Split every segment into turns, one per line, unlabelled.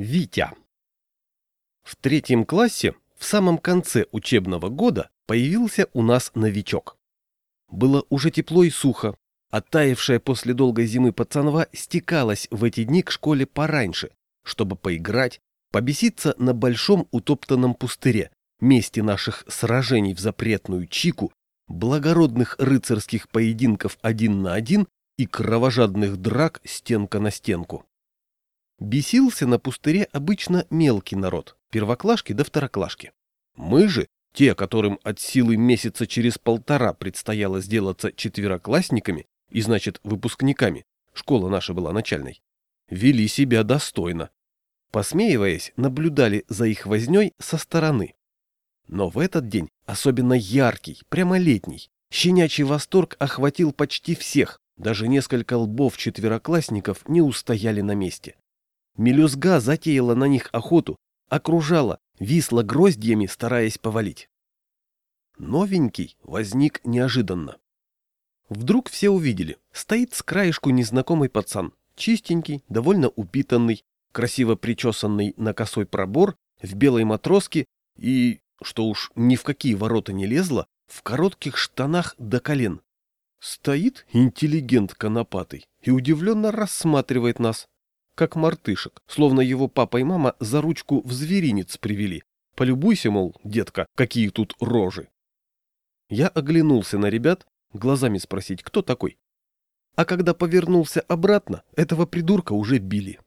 Витя. В третьем классе, в самом конце учебного года, появился у нас новичок. Было уже тепло и сухо. Оттаившая после долгой зимы пацанва стекалась в эти дни к школе пораньше, чтобы поиграть, побеситься на большом утоптанном пустыре, месте наших сражений в запретную чику, благородных рыцарских поединков один на один и кровожадных драк стенка на стенку. Бесился на пустыре обычно мелкий народ, первоклашки да второклашки. Мы же, те, которым от силы месяца через полтора предстояло сделаться четвероклассниками и, значит, выпускниками, школа наша была начальной, вели себя достойно. Посмеиваясь, наблюдали за их возней со стороны. Но в этот день особенно яркий, прямо летний, щенячий восторг охватил почти всех, даже несколько лбов четвероклассников не устояли на месте. Мелюзга затеяла на них охоту, окружала, висла гроздьями, стараясь повалить. Новенький возник неожиданно. Вдруг все увидели, стоит с краешку незнакомый пацан, чистенький, довольно упитанный, красиво причесанный на косой пробор, в белой матроске и, что уж ни в какие ворота не лезло, в коротких штанах до колен. Стоит интеллигент конопатый и удивленно рассматривает нас, как мартышек, словно его папа и мама за ручку в зверинец привели. Полюбуйся, мол, детка, какие тут рожи. Я оглянулся на ребят, глазами спросить, кто такой. А когда повернулся обратно, этого придурка уже били.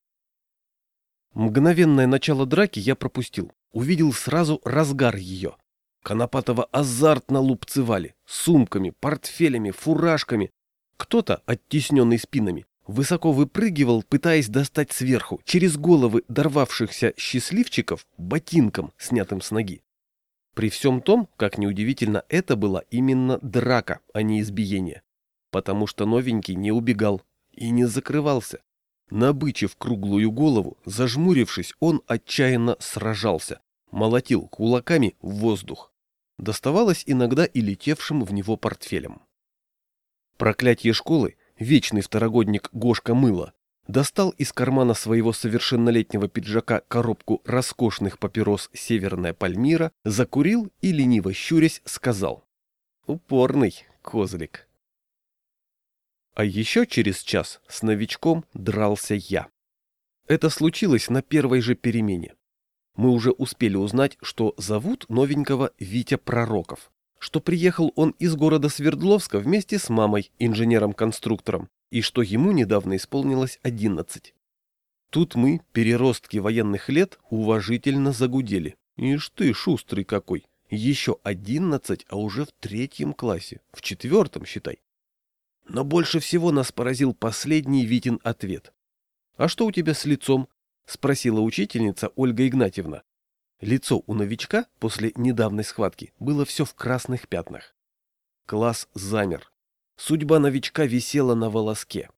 Мгновенное начало драки я пропустил. Увидел сразу разгар ее. Конопатова азартно лупцевали, сумками, портфелями, фуражками. Кто-то, оттесненный спинами, высоко выпрыгивал, пытаясь достать сверху, через головы дорвавшихся счастливчиков, ботинком, снятым с ноги. При всем том, как неудивительно, это была именно драка, а не избиение. Потому что новенький не убегал и не закрывался. Набычив круглую голову, зажмурившись, он отчаянно сражался, молотил кулаками в воздух. Доставалось иногда и летевшим в него портфелем. Проклятие школы вечный второгодник Гошка Мыло, достал из кармана своего совершеннолетнего пиджака коробку роскошных папирос «Северная Пальмира», закурил и, лениво щурясь, сказал «Упорный козлик». А еще через час с новичком дрался я. Это случилось на первой же перемене. Мы уже успели узнать, что зовут новенького Витя Пророков что приехал он из города Свердловска вместе с мамой, инженером-конструктором, и что ему недавно исполнилось 11. Тут мы, переростки военных лет, уважительно загудели. Ишь ты, шустрый какой! Еще 11, а уже в третьем классе, в четвертом, считай. Но больше всего нас поразил последний Витин ответ. «А что у тебя с лицом?» — спросила учительница Ольга Игнатьевна. Лицо у новичка после недавней схватки было все в красных пятнах. Класс замер. Судьба новичка висела на волоске.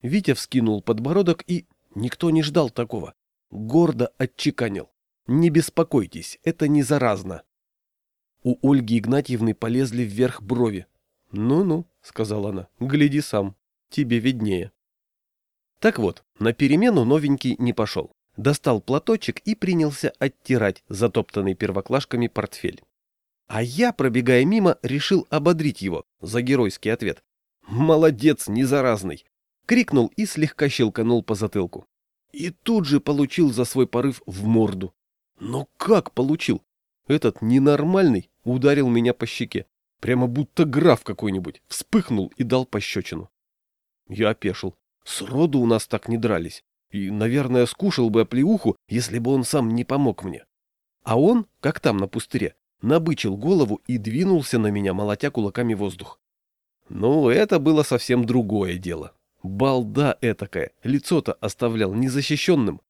Витя вскинул подбородок и... Никто не ждал такого. Гордо отчеканил. «Не беспокойтесь, это не заразно». У Ольги Игнатьевны полезли вверх брови. «Ну-ну», — сказала она, — «гляди сам, тебе виднее». Так вот, на перемену новенький не пошел достал платочек и принялся оттирать затоптанный первоклашками портфель. А я, пробегая мимо, решил ободрить его за геройский ответ. «Молодец, не заразный!» — крикнул и слегка щелканул по затылку. И тут же получил за свой порыв в морду. Но как получил? Этот ненормальный ударил меня по щеке. Прямо будто граф какой-нибудь. Вспыхнул и дал пощечину. Я опешил. Сроду у нас так не дрались и, наверное, скушал бы оплеуху, если бы он сам не помог мне. А он, как там на пустыре, набычил голову и двинулся на меня, молотя кулаками воздух. Ну, это было совсем другое дело. Балда этакая, лицо-то оставлял незащищенным.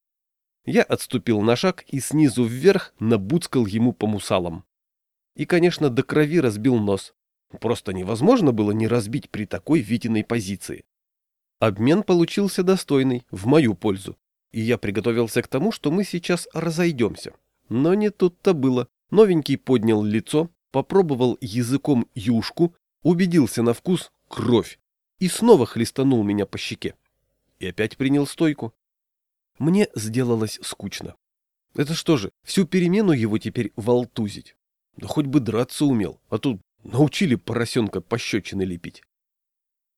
Я отступил на шаг и снизу вверх набуцкал ему по мусалам. И, конечно, до крови разбил нос. Просто невозможно было не разбить при такой Витиной позиции. Обмен получился достойный, в мою пользу, и я приготовился к тому, что мы сейчас разойдемся. Но не тут-то было. Новенький поднял лицо, попробовал языком юшку, убедился на вкус кровь и снова хлестанул меня по щеке. И опять принял стойку. Мне сделалось скучно. Это что же, всю перемену его теперь волтузить? Да хоть бы драться умел, а тут научили поросенка пощечины лепить.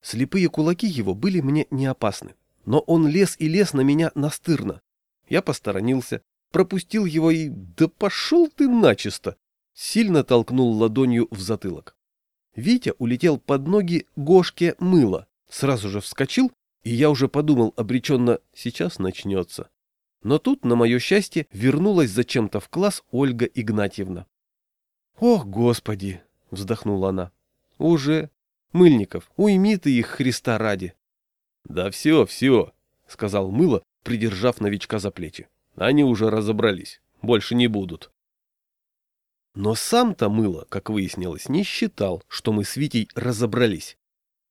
Слепые кулаки его были мне не опасны, но он лез и лез на меня настырно. Я посторонился, пропустил его и... Да пошел ты начисто! Сильно толкнул ладонью в затылок. Витя улетел под ноги Гошке мыло, сразу же вскочил, и я уже подумал обреченно «сейчас начнется». Но тут, на мое счастье, вернулась зачем-то в класс Ольга Игнатьевна. «Ох, господи!» — вздохнула она. «Уже? Мыльников, уйми ты их Христа ради!» «Да все, все!» — сказал Мыло, придержав новичка за плечи. «Они уже разобрались. Больше не будут». Но сам-то Мыло, как выяснилось, не считал, что мы с Витей разобрались.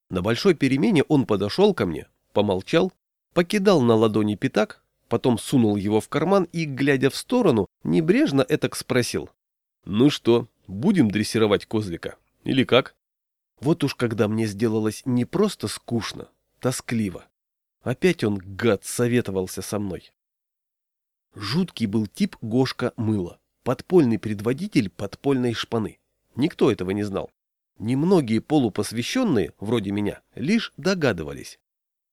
На большой перемене он подошел ко мне, помолчал, покидал на ладони пятак, потом сунул его в карман и, глядя в сторону, небрежно этак спросил. «Ну что, будем дрессировать козлика? Или как?» Вот уж когда мне сделалось не просто скучно, тоскливо. Опять он, гад, советовался со мной. Жуткий был тип Гошка Мыла, подпольный предводитель подпольной шпаны. Никто этого не знал. Немногие полупосвященные, вроде меня, лишь догадывались.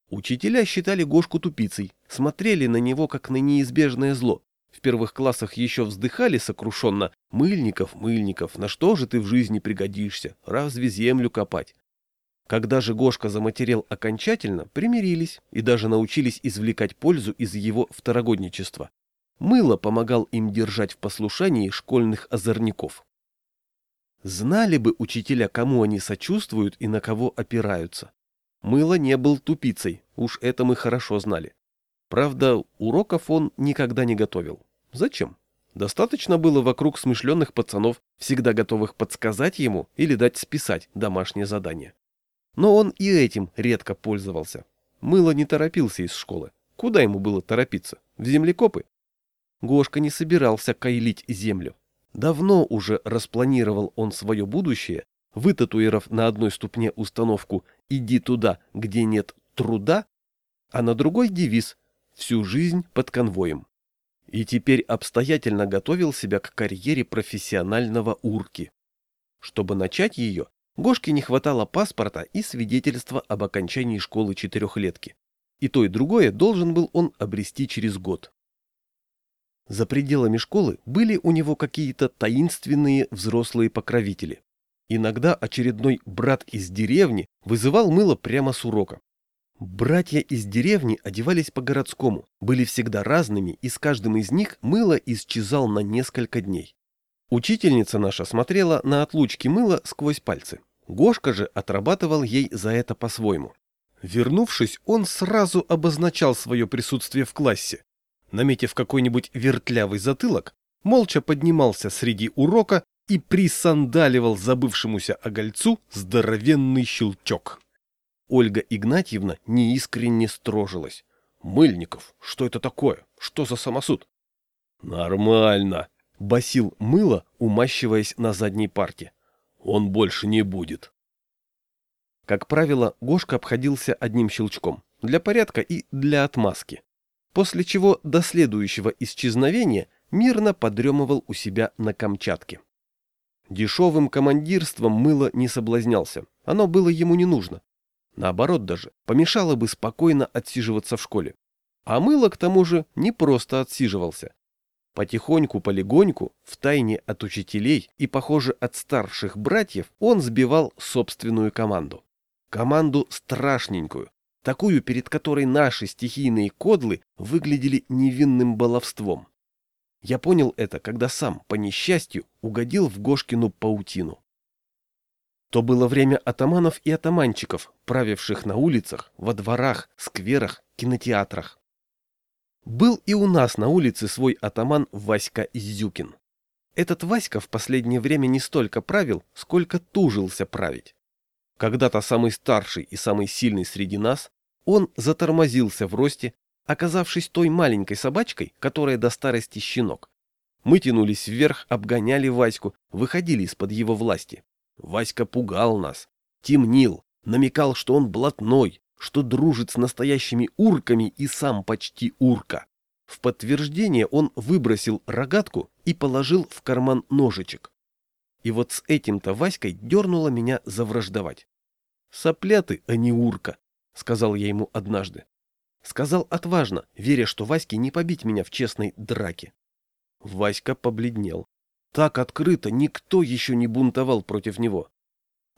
Учителя считали Гошку тупицей, смотрели на него как на неизбежное зло. В первых классах еще вздыхали сокрушенно «Мыльников, Мыльников, на что же ты в жизни пригодишься? Разве землю копать?» Когда же Гошка заматерел окончательно, примирились и даже научились извлекать пользу из его второгодничества. Мыло помогал им держать в послушании школьных озорников. Знали бы учителя, кому они сочувствуют и на кого опираются. Мыло не был тупицей, уж это мы хорошо знали. Правда, уроков он никогда не готовил. Зачем? Достаточно было вокруг смышленных пацанов, всегда готовых подсказать ему или дать списать домашнее задание. Но он и этим редко пользовался. Мыло не торопился из школы. Куда ему было торопиться? В землекопы? Гошка не собирался кайлить землю. Давно уже распланировал он свое будущее вытатуировав на одной ступне установку «иди туда, где нет труда», а на другой девиз «всю жизнь под конвоем». И теперь обстоятельно готовил себя к карьере профессионального урки. Чтобы начать ее, Гошке не хватало паспорта и свидетельства об окончании школы четырехлетки. И то, и другое должен был он обрести через год. За пределами школы были у него какие-то таинственные взрослые покровители. Иногда очередной брат из деревни вызывал мыло прямо с урока. Братья из деревни одевались по-городскому, были всегда разными, и с каждым из них мыло исчезал на несколько дней. Учительница наша смотрела на отлучки мыла сквозь пальцы. Гошка же отрабатывал ей за это по-своему. Вернувшись, он сразу обозначал свое присутствие в классе. Наметив какой-нибудь вертлявый затылок, молча поднимался среди урока и присандаливал забывшемуся огольцу здоровенный щелчок. Ольга Игнатьевна неискренне строжилась. «Мыльников, что это такое? Что за самосуд?» «Нормально», — басил мыло, умащиваясь на задней парте. «Он больше не будет». Как правило, Гошка обходился одним щелчком, для порядка и для отмазки, после чего до следующего исчезновения мирно подремывал у себя на Камчатке. Дешевым командирством мыло не соблазнялся, оно было ему не нужно. Наоборот даже, помешало бы спокойно отсиживаться в школе. А мыло, к тому же, не просто отсиживался. Потихоньку-полегоньку, втайне от учителей и, похоже, от старших братьев, он сбивал собственную команду. Команду страшненькую, такую, перед которой наши стихийные кодлы выглядели невинным баловством. Я понял это, когда сам, по несчастью, угодил в Гошкину паутину. То было время атаманов и атаманчиков, правивших на улицах, во дворах, скверах, кинотеатрах. Был и у нас на улице свой атаман Васька Изюкин. Этот Васька в последнее время не столько правил, сколько тужился править. Когда-то самый старший и самый сильный среди нас, он затормозился в росте, оказавшись той маленькой собачкой, которая до старости щенок. Мы тянулись вверх, обгоняли Ваську, выходили из-под его власти. Васька пугал нас, темнил, намекал, что он блатной, что дружит с настоящими урками и сам почти урка. В подтверждение он выбросил рогатку и положил в карман ножичек. И вот с этим-то Васькой дернуло меня завраждовать. «Сопля ты, а не урка», — сказал я ему однажды. Сказал отважно, веря, что Ваське не побить меня в честной драке. Васька побледнел. Так открыто никто еще не бунтовал против него.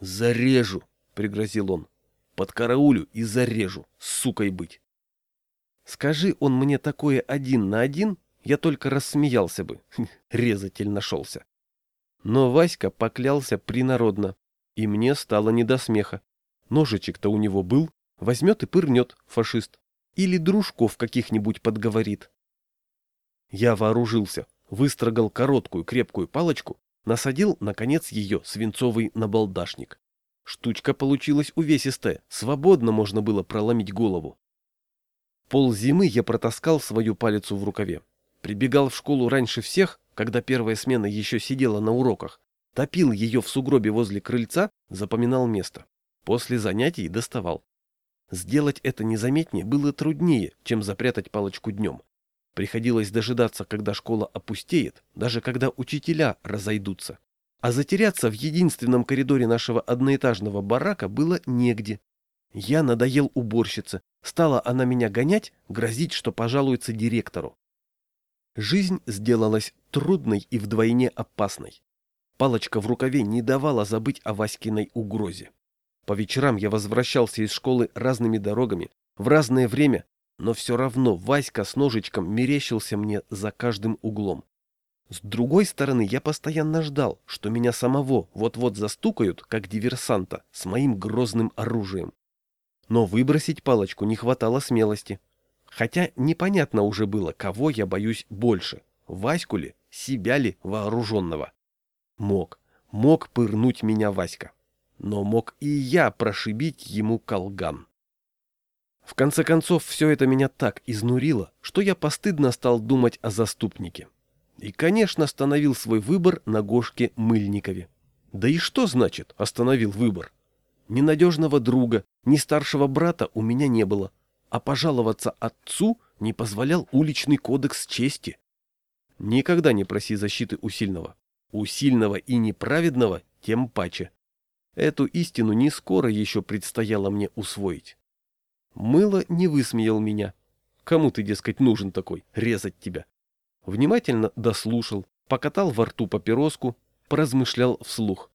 «Зарежу!» — пригрозил он. «Под караулю и зарежу, сукой быть!» Скажи он мне такое один на один, я только рассмеялся бы. Резатель нашелся. Но Васька поклялся принародно, и мне стало не до смеха. Ножичек-то у него был, возьмет и пырнет, фашист. Или дружков каких-нибудь подговорит. Я вооружился, выстрогал короткую крепкую палочку, насадил, наконец, ее свинцовый набалдашник. Штучка получилась увесистая, свободно можно было проломить голову. Пол зимы я протаскал свою палицу в рукаве. Прибегал в школу раньше всех, когда первая смена еще сидела на уроках, топил ее в сугробе возле крыльца, запоминал место. После занятий доставал. Сделать это незаметнее было труднее, чем запрятать палочку днем. Приходилось дожидаться, когда школа опустеет, даже когда учителя разойдутся. А затеряться в единственном коридоре нашего одноэтажного барака было негде. Я надоел уборщице, стала она меня гонять, грозить, что пожалуется директору. Жизнь сделалась трудной и вдвойне опасной. Палочка в рукаве не давала забыть о Васькиной угрозе. По вечерам я возвращался из школы разными дорогами, в разное время, но все равно Васька с ножичком мерещился мне за каждым углом. С другой стороны, я постоянно ждал, что меня самого вот-вот застукают, как диверсанта, с моим грозным оружием. Но выбросить палочку не хватало смелости. Хотя непонятно уже было, кого я боюсь больше, Ваську ли, себя ли вооруженного. Мог, мог пырнуть меня Васька но мог и я прошибить ему колган. В конце концов, все это меня так изнурило, что я постыдно стал думать о заступнике. И, конечно, остановил свой выбор на Гошке Мыльникове. Да и что значит остановил выбор? Ни надежного друга, ни старшего брата у меня не было, а пожаловаться отцу не позволял уличный кодекс чести. Никогда не проси защиты у сильного. У сильного и неправедного тем паче. Эту истину не скоро еще предстояло мне усвоить. Мыло не высмеял меня. Кому ты, дескать, нужен такой, резать тебя? Внимательно дослушал, покатал во рту папироску, поразмышлял вслух.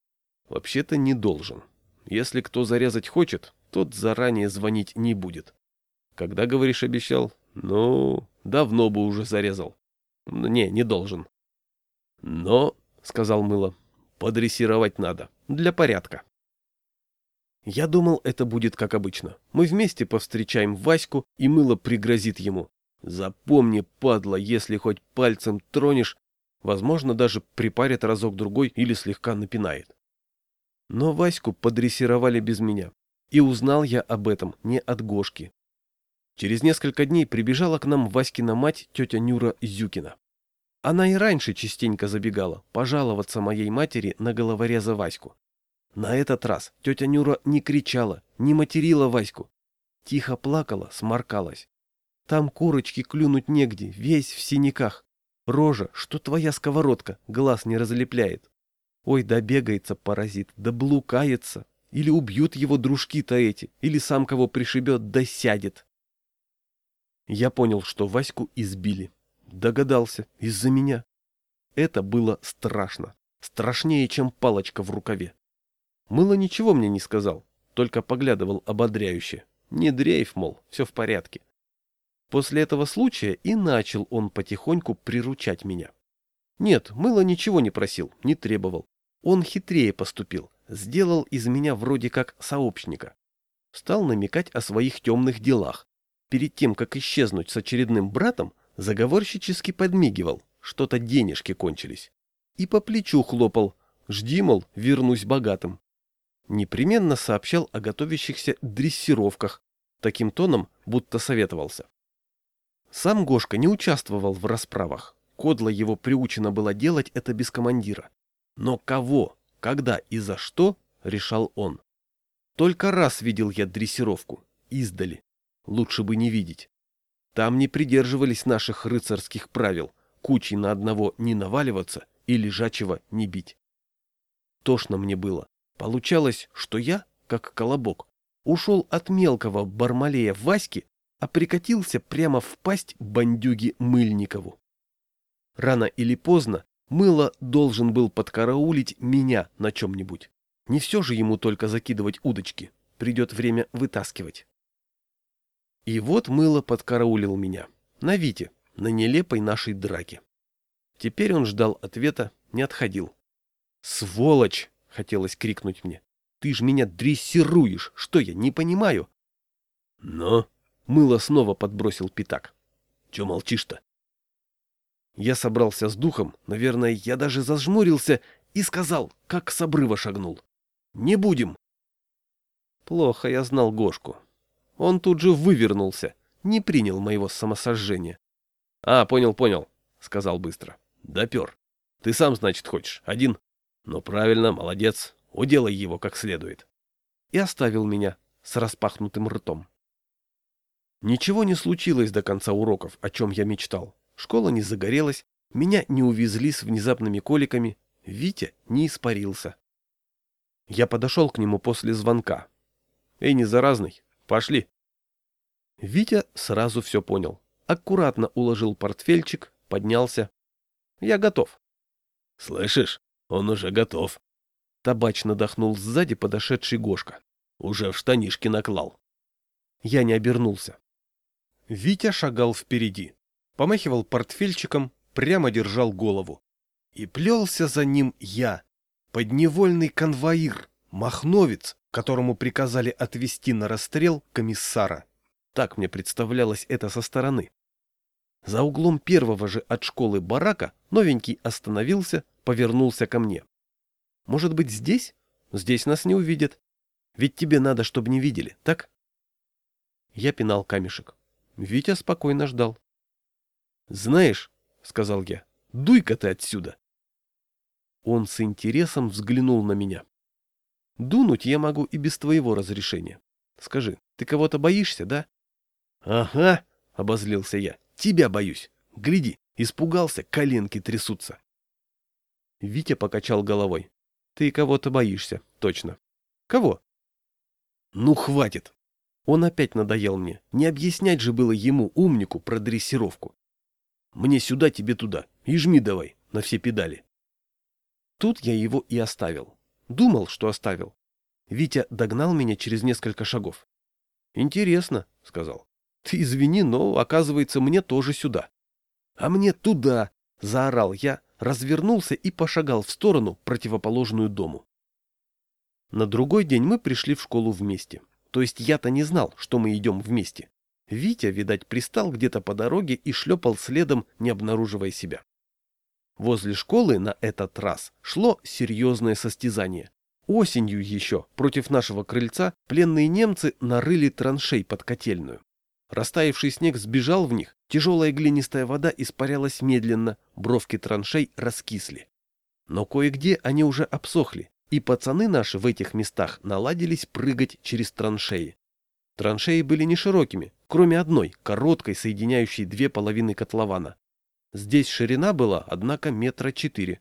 Вообще-то не должен. Если кто зарезать хочет, тот заранее звонить не будет. Когда, говоришь, обещал? Ну, давно бы уже зарезал. Не, не должен. Но, — сказал Мыло, — подрессировать надо, для порядка. Я думал, это будет как обычно. Мы вместе повстречаем Ваську, и мыло пригрозит ему. Запомни, падла, если хоть пальцем тронешь, возможно, даже припарит разок-другой или слегка напинает. Но Ваську подрессировали без меня. И узнал я об этом не от Гошки. Через несколько дней прибежала к нам Васькина мать, тетя Нюра Зюкина. Она и раньше частенько забегала, пожаловаться моей матери на головореза Ваську. На этот раз тетя Нюра не кричала, не материла Ваську. Тихо плакала, сморкалась. Там курочки клюнуть негде, весь в синяках. Рожа, что твоя сковородка, глаз не разлепляет. Ой, да бегается паразит, да блукается. Или убьют его дружки-то эти, или сам кого пришибет, да сядет. Я понял, что Ваську избили. Догадался, из-за меня. Это было страшно. Страшнее, чем палочка в рукаве. Мыло ничего мне не сказал, только поглядывал ободряюще. Не дрейф, мол, все в порядке. После этого случая и начал он потихоньку приручать меня. Нет, Мыло ничего не просил, не требовал. Он хитрее поступил, сделал из меня вроде как сообщника. Стал намекать о своих темных делах. Перед тем, как исчезнуть с очередным братом, заговорщически подмигивал, что-то денежки кончились. И по плечу хлопал, жди, мол, вернусь богатым непременно сообщал о готовящихся дрессировках, таким тоном, будто советовался. Сам Гошка не участвовал в расправах. Кодла его приучена была делать это без командира. Но кого, когда и за что, решал он. Только раз видел я дрессировку, издали. Лучше бы не видеть. Там не придерживались наших рыцарских правил, кучей на одного не наваливаться и лежачего не бить. Тошно мне было. Получалось, что я, как колобок, ушел от мелкого бармалея Васьки, а прикатился прямо в пасть бандюги Мыльникову. Рано или поздно Мыло должен был подкараулить меня на чем-нибудь. Не все же ему только закидывать удочки. Придет время вытаскивать. И вот Мыло подкараулил меня. На Вите, на нелепой нашей драке. Теперь он ждал ответа, не отходил. «Сволочь!» — хотелось крикнуть мне. «Ты ж меня дрессируешь! Что я, не понимаю?»
«Но...»
— Мыло снова подбросил пятак.
«Че молчишь-то?»
Я собрался с духом, наверное, я даже зажмурился и сказал, как с обрыва шагнул. «Не будем!» Плохо я знал Гошку. Он тут же вывернулся, не принял моего самосожжения. «А, понял, понял», — сказал быстро. «Допер. Ты сам, значит, хочешь, один? Ну, правильно, молодец, уделай его как следует». И оставил меня с распахнутым ртом. Ничего не случилось до конца уроков, о чем я мечтал. Школа не загорелась, меня не увезли с внезапными коликами, Витя не испарился. Я подошел к нему после звонка. «Эй, не заразный, пошли!» Витя сразу все понял. Аккуратно уложил портфельчик, поднялся. «Я готов».
«Слышишь, он уже готов».
Табачно дохнул сзади подошедший Гошка.
«Уже в штанишки наклал».
Я не обернулся. Витя шагал впереди помахивал портфельчиком, прямо держал голову. И плелся за ним я, подневольный конвоир, махновец, которому приказали отвезти на расстрел комиссара. Так мне представлялось это со стороны. За углом первого же от школы барака новенький остановился, повернулся ко мне. «Может быть, здесь? Здесь нас не увидят. Ведь тебе надо, чтобы не видели, так?» Я пинал камешек. Витя спокойно ждал. «Знаешь, — сказал я, — дуй-ка ты отсюда!» Он с интересом взглянул на меня. «Дунуть я могу и без твоего разрешения. Скажи, ты кого-то боишься, да?» «Ага!» — обозлился я. «Тебя боюсь! Гляди, испугался, коленки трясутся!» Витя покачал головой. «Ты кого-то боишься, точно. Кого?» «Ну, хватит!» Он опять надоел мне. Не объяснять же было ему, умнику, про дрессировку. Мне сюда, тебе туда. И жми давай, на все педали. Тут я его и оставил. Думал, что оставил. Витя догнал меня через несколько шагов. «Интересно», — сказал. «Ты извини, но, оказывается, мне тоже сюда». «А мне туда!» — заорал я, развернулся и пошагал в сторону, противоположную дому. На другой день мы пришли в школу вместе. То есть я-то не знал, что мы идем вместе. Витя, видать, пристал где-то по дороге и шлепал следом, не обнаруживая себя. Возле школы на этот раз шло серьезное состязание. Осенью еще против нашего крыльца пленные немцы нарыли траншей под котельную. Растаявший снег сбежал в них, тяжелая глинистая вода испарялась медленно, бровки траншей раскисли. Но кое-где они уже обсохли, и пацаны наши в этих местах наладились прыгать через траншеи. Траншеи были не широкими, кроме одной, короткой, соединяющей две половины котлована. Здесь ширина была, однако, метра четыре.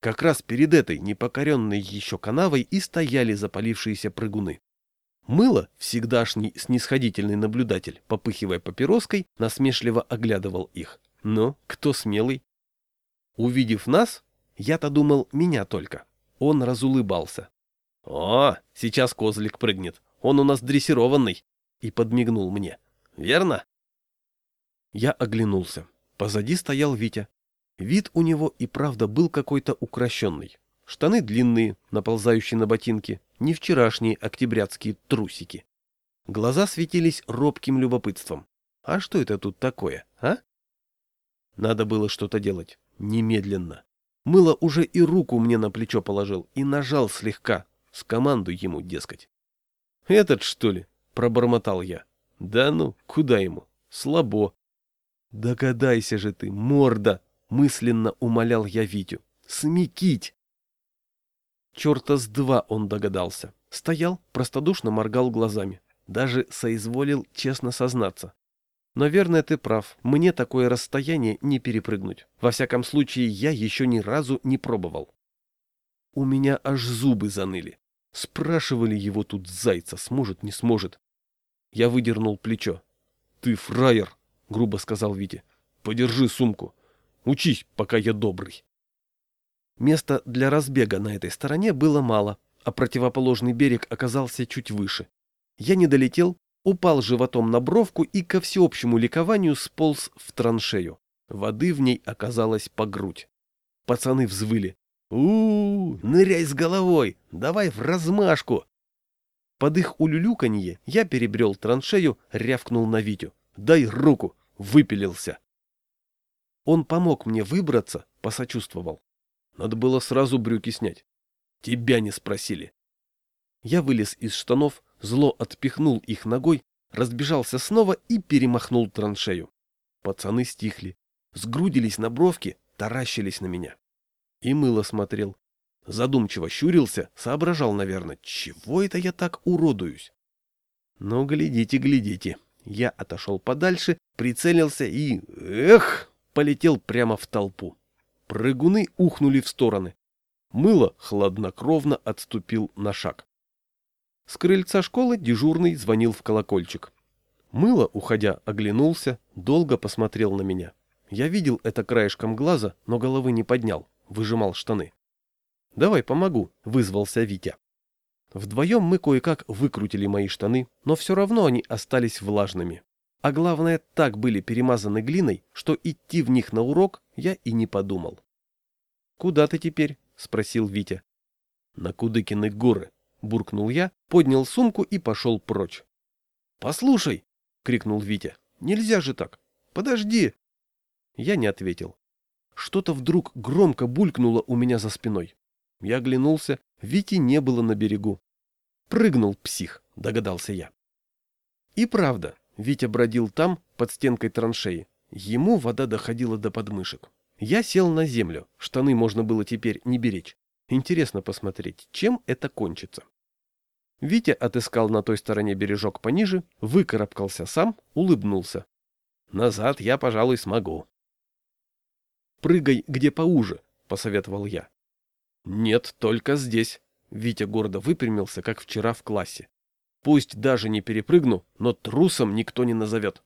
Как раз перед этой непокоренной еще канавой и стояли запалившиеся прыгуны. Мыло, всегдашний снисходительный наблюдатель, попыхивая папироской, насмешливо оглядывал их. Но кто смелый? Увидев нас, я-то думал, меня только. Он разулыбался. «О, сейчас козлик прыгнет. Он у нас дрессированный и подмигнул мне. «Верно?» Я оглянулся. Позади стоял Витя. Вид у него и правда был какой-то укращенный. Штаны длинные, наползающие на ботинки, не вчерашние октябрятские трусики. Глаза светились робким любопытством. А что это тут такое, а? Надо было что-то делать. Немедленно. Мыло уже и руку мне на плечо положил и нажал слегка. С команду ему, дескать. «Этот, что ли?» пробормотал я. Да ну, куда ему? Слабо. Догадайся же ты, морда, мысленно умолял я Витю. Смекить. Черта с два он догадался. Стоял, простодушно моргал глазами. Даже соизволил честно сознаться. Наверное, ты прав. Мне такое расстояние не перепрыгнуть. Во всяком случае, я еще ни разу не пробовал. У меня аж зубы заныли. Спрашивали его тут зайца, сможет, не сможет. Я выдернул плечо. «Ты фраер», — грубо сказал Витя. «Подержи сумку. Учись, пока я добрый». Места для разбега на этой стороне было мало, а противоположный берег оказался чуть выше. Я не долетел, упал животом на бровку и ко всеобщему ликованию сполз в траншею. Воды в ней оказалось по грудь. Пацаны взвыли. у, -у, -у ныряй с головой, давай в размашку. Под их улюлюканье я перебрел траншею, рявкнул на Витю. «Дай руку!» Выпилился. Он помог мне выбраться, посочувствовал. Надо было сразу брюки снять. Тебя не спросили. Я вылез из штанов, зло отпихнул их ногой, разбежался снова и перемахнул траншею. Пацаны стихли, сгрудились на бровке, таращились на меня. И мыло смотрел. Задумчиво щурился, соображал, наверное, чего это я так уродуюсь. Но глядите, глядите. Я отошел подальше, прицелился и... Эх! Полетел прямо в толпу. Прыгуны ухнули в стороны. Мыло хладнокровно отступил на шаг. С крыльца школы дежурный звонил в колокольчик. Мыло, уходя, оглянулся, долго посмотрел на меня. Я видел это краешком глаза, но головы не поднял, выжимал штаны. «Давай помогу», — вызвался Витя. Вдвоем мы кое-как выкрутили мои штаны, но все равно они остались влажными. А главное, так были перемазаны глиной, что идти в них на урок я и не подумал. «Куда ты теперь?» — спросил Витя. «На Кудыкины горы», — буркнул я, поднял сумку и пошел прочь. «Послушай!» — крикнул Витя. «Нельзя же так! Подожди!» Я не ответил. Что-то вдруг громко булькнуло у меня за спиной. Я оглянулся, Вити не было на берегу. «Прыгнул псих», — догадался я. И правда, Витя бродил там, под стенкой траншеи. Ему вода доходила до подмышек. Я сел на землю, штаны можно было теперь не беречь. Интересно посмотреть, чем это кончится. Витя отыскал на той стороне бережок пониже, выкарабкался сам, улыбнулся. «Назад я, пожалуй, смогу». «Прыгай где поуже», — посоветовал я. «Нет, только здесь», — Витя гордо выпрямился, как вчера в классе. «Пусть даже не перепрыгну, но трусом никто не назовет».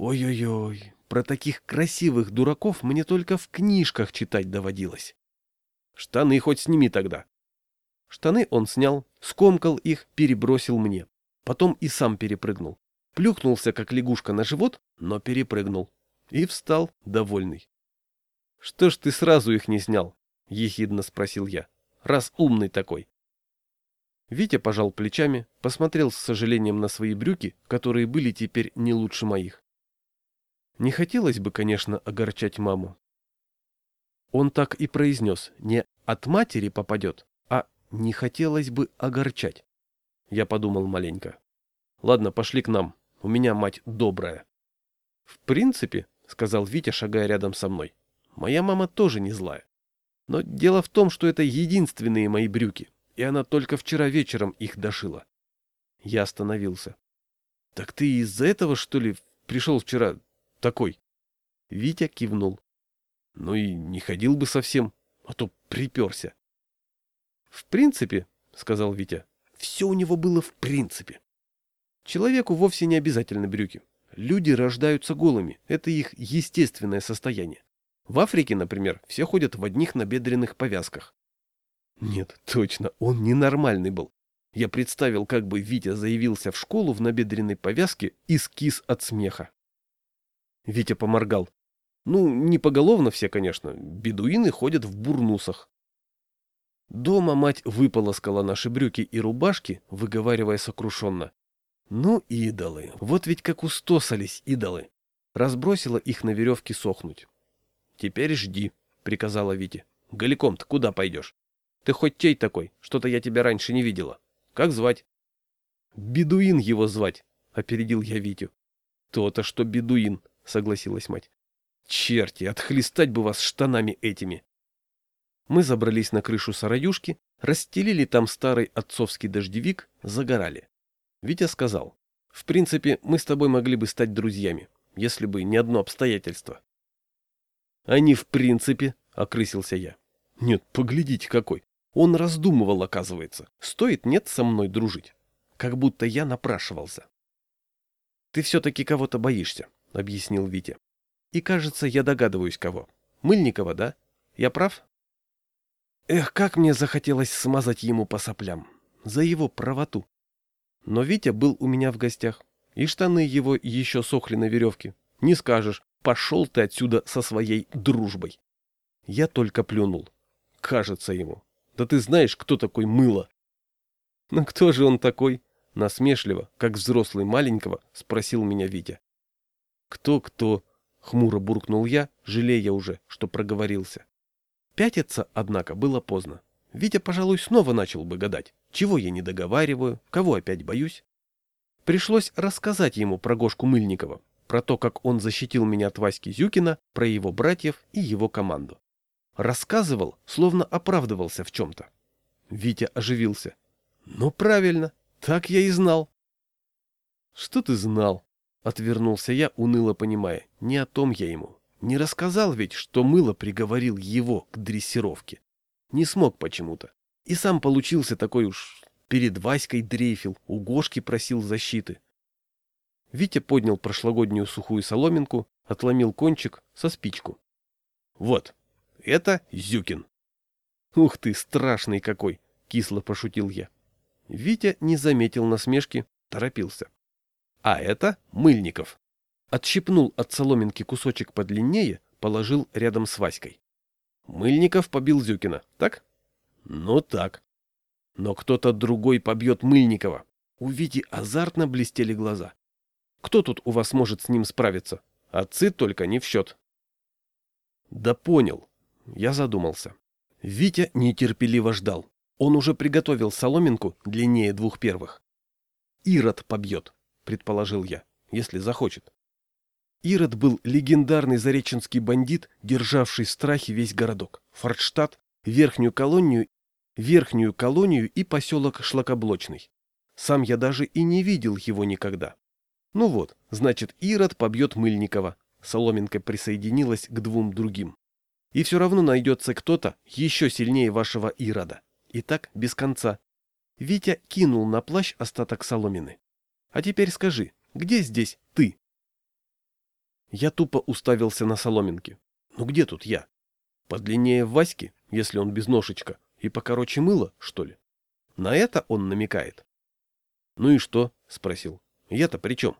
Ой-ой-ой, про таких красивых дураков мне только в книжках читать доводилось. Штаны хоть сними тогда. Штаны он снял, скомкал их, перебросил мне. Потом и сам перепрыгнул. Плюхнулся, как лягушка, на живот, но перепрыгнул. И встал, довольный. — Что ж ты сразу их не снял? — ехидно спросил я. — Раз умный такой. Витя пожал плечами, посмотрел с сожалением на свои брюки, которые были теперь не лучше моих. Не хотелось бы, конечно, огорчать маму. Он так и произнес, не от матери попадет, а не хотелось бы огорчать. Я подумал маленько. Ладно, пошли к нам, у меня мать добрая. В принципе, сказал Витя, шагая рядом со мной, моя мама тоже не злая. Но дело в том, что это единственные мои брюки, и она только вчера вечером их дошила. Я остановился. Так ты из-за этого, что ли, пришел вчера такой. Витя кивнул. Ну и не ходил бы совсем, а то приперся. В принципе, сказал Витя, все у него было в принципе. Человеку вовсе не обязательно брюки. Люди рождаются голыми, это их естественное состояние. В Африке, например, все ходят в одних набедренных повязках. Нет, точно, он ненормальный был. Я представил, как бы Витя заявился в школу в набедренной повязке и скис от смеха. Витя поморгал. Ну, не поголовно все, конечно. Бедуины ходят в бурнусах. Дома мать выполоскала наши брюки и рубашки, выговаривая сокрушенно. Ну, идолы, вот ведь как устосались идолы. Разбросила их на веревке сохнуть. Теперь жди, приказала Витя. Голиком-то куда пойдешь? Ты хоть чей такой? Что-то я тебя раньше не видела. Как звать? Бедуин его звать, опередил я Витю. То-то, что бедуин, согласилась мать. Черти, отхлестать бы вас штанами этими. Мы забрались на крышу сараюшки, расстелили там старый отцовский дождевик, загорали. Витя сказал, В принципе, мы с тобой могли бы стать друзьями, если бы не одно обстоятельство. Не в принципе, окрысился я. Нет, поглядите какой. Он раздумывал, оказывается, стоит нет со мной дружить. Как будто я напрашивался. Ты все-таки кого-то боишься, объяснил Витя. И кажется, я догадываюсь кого. Мыльникова, да? Я прав? Эх, как мне захотелось смазать ему по соплям. За его правоту. Но Витя был у меня в гостях, и штаны его еще сохли на веревке. Не скажешь, пошел ты отсюда со своей дружбой. Я только плюнул. Кажется ему. Да ты знаешь, кто такой мыло? Ну кто же он такой? Насмешливо, как взрослый маленького, спросил меня Витя. Кто-кто? Хмуро буркнул я, жалея уже, что проговорился. Пятиться, однако, было поздно. Витя, пожалуй, снова начал бы гадать, чего я не договариваю, кого опять боюсь. Пришлось рассказать ему про Гошку Мыльникова, про то, как он защитил меня от Васьки Зюкина, про его братьев и его команду. Рассказывал, словно оправдывался в чем-то. Витя оживился. «Ну, правильно, так я и знал». «Что ты знал?» — отвернулся я, уныло понимая. «Не о том я ему. Не рассказал ведь, что мыло приговорил его к дрессировке. Не смог почему-то. И сам получился такой уж... Перед Васькой дрейфил, у Гошки просил защиты. Витя поднял прошлогоднюю сухую соломинку, отломил кончик со спичку. «Вот, это Зюкин». «Ух ты, страшный какой!» — кисло пошутил я. Витя не заметил насмешки, торопился. «А это Мыльников». Отщипнул от соломинки кусочек подлиннее, положил рядом с Васькой. Мыльников побил Зюкина, так? Ну так. Но кто-то другой побьет Мыльникова. У Вити азартно блестели глаза. Кто тут у вас может с ним справиться? Отцы только не в счет. Да понял. Я задумался. Витя нетерпеливо ждал. Он уже приготовил соломинку длиннее двух первых. Ирод побьет, предположил я, если захочет. Ирод был легендарный зареченский бандит, державший в страхе весь городок, Фордштадт, верхнюю колонию, верхнюю колонию и поселок Шлакоблочный. Сам я даже и не видел его никогда. Ну вот, значит, Ирод побьет Мыльникова. Соломенко присоединилась к двум другим. И все равно найдется кто-то еще сильнее вашего Ирода. И так без конца. Витя кинул на плащ остаток соломины. А теперь скажи, где здесь ты? Я тупо уставился на соломинки. Ну где тут я? Подлиннее Васьки, если он без ножичка, и покороче мыло, что ли? На это он намекает. Ну и что? Спросил. Я-то при чем?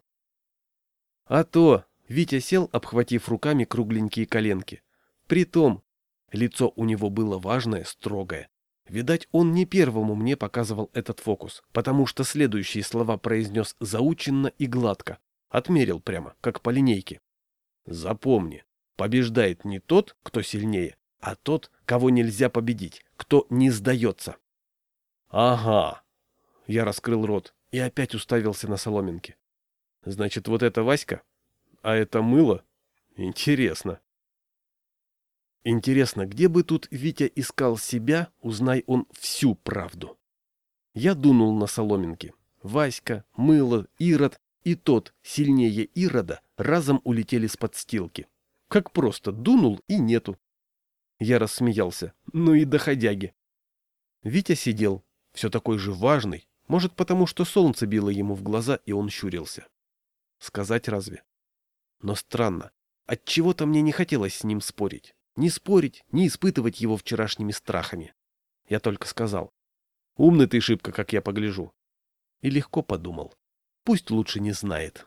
А то, Витя сел, обхватив руками кругленькие коленки. Притом, лицо у него было важное, строгое. Видать, он не первому мне показывал этот фокус, потому что следующие слова произнес заученно и гладко. Отмерил прямо, как по линейке. Запомни, побеждает не тот, кто сильнее, а тот, кого нельзя победить, кто не сдается. Ага. Я раскрыл рот и опять уставился на соломинки. Значит, вот это Васька? А это мыло? Интересно. Интересно, где бы тут Витя искал себя, узнай он всю правду. Я дунул на соломинки. Васька, мыло, Ирод и тот, сильнее Ирода, разом улетели с подстилки. Как просто дунул и нету. Я рассмеялся. Ну и доходяги. Витя сидел, все такой же важный, может потому, что солнце било ему в глаза, и он щурился. Сказать разве? Но странно, от чего то мне не хотелось с ним спорить. Не спорить, не испытывать его вчерашними страхами. Я только сказал. Умный ты шибко, как я погляжу. И легко подумал. Пусть лучше не знает.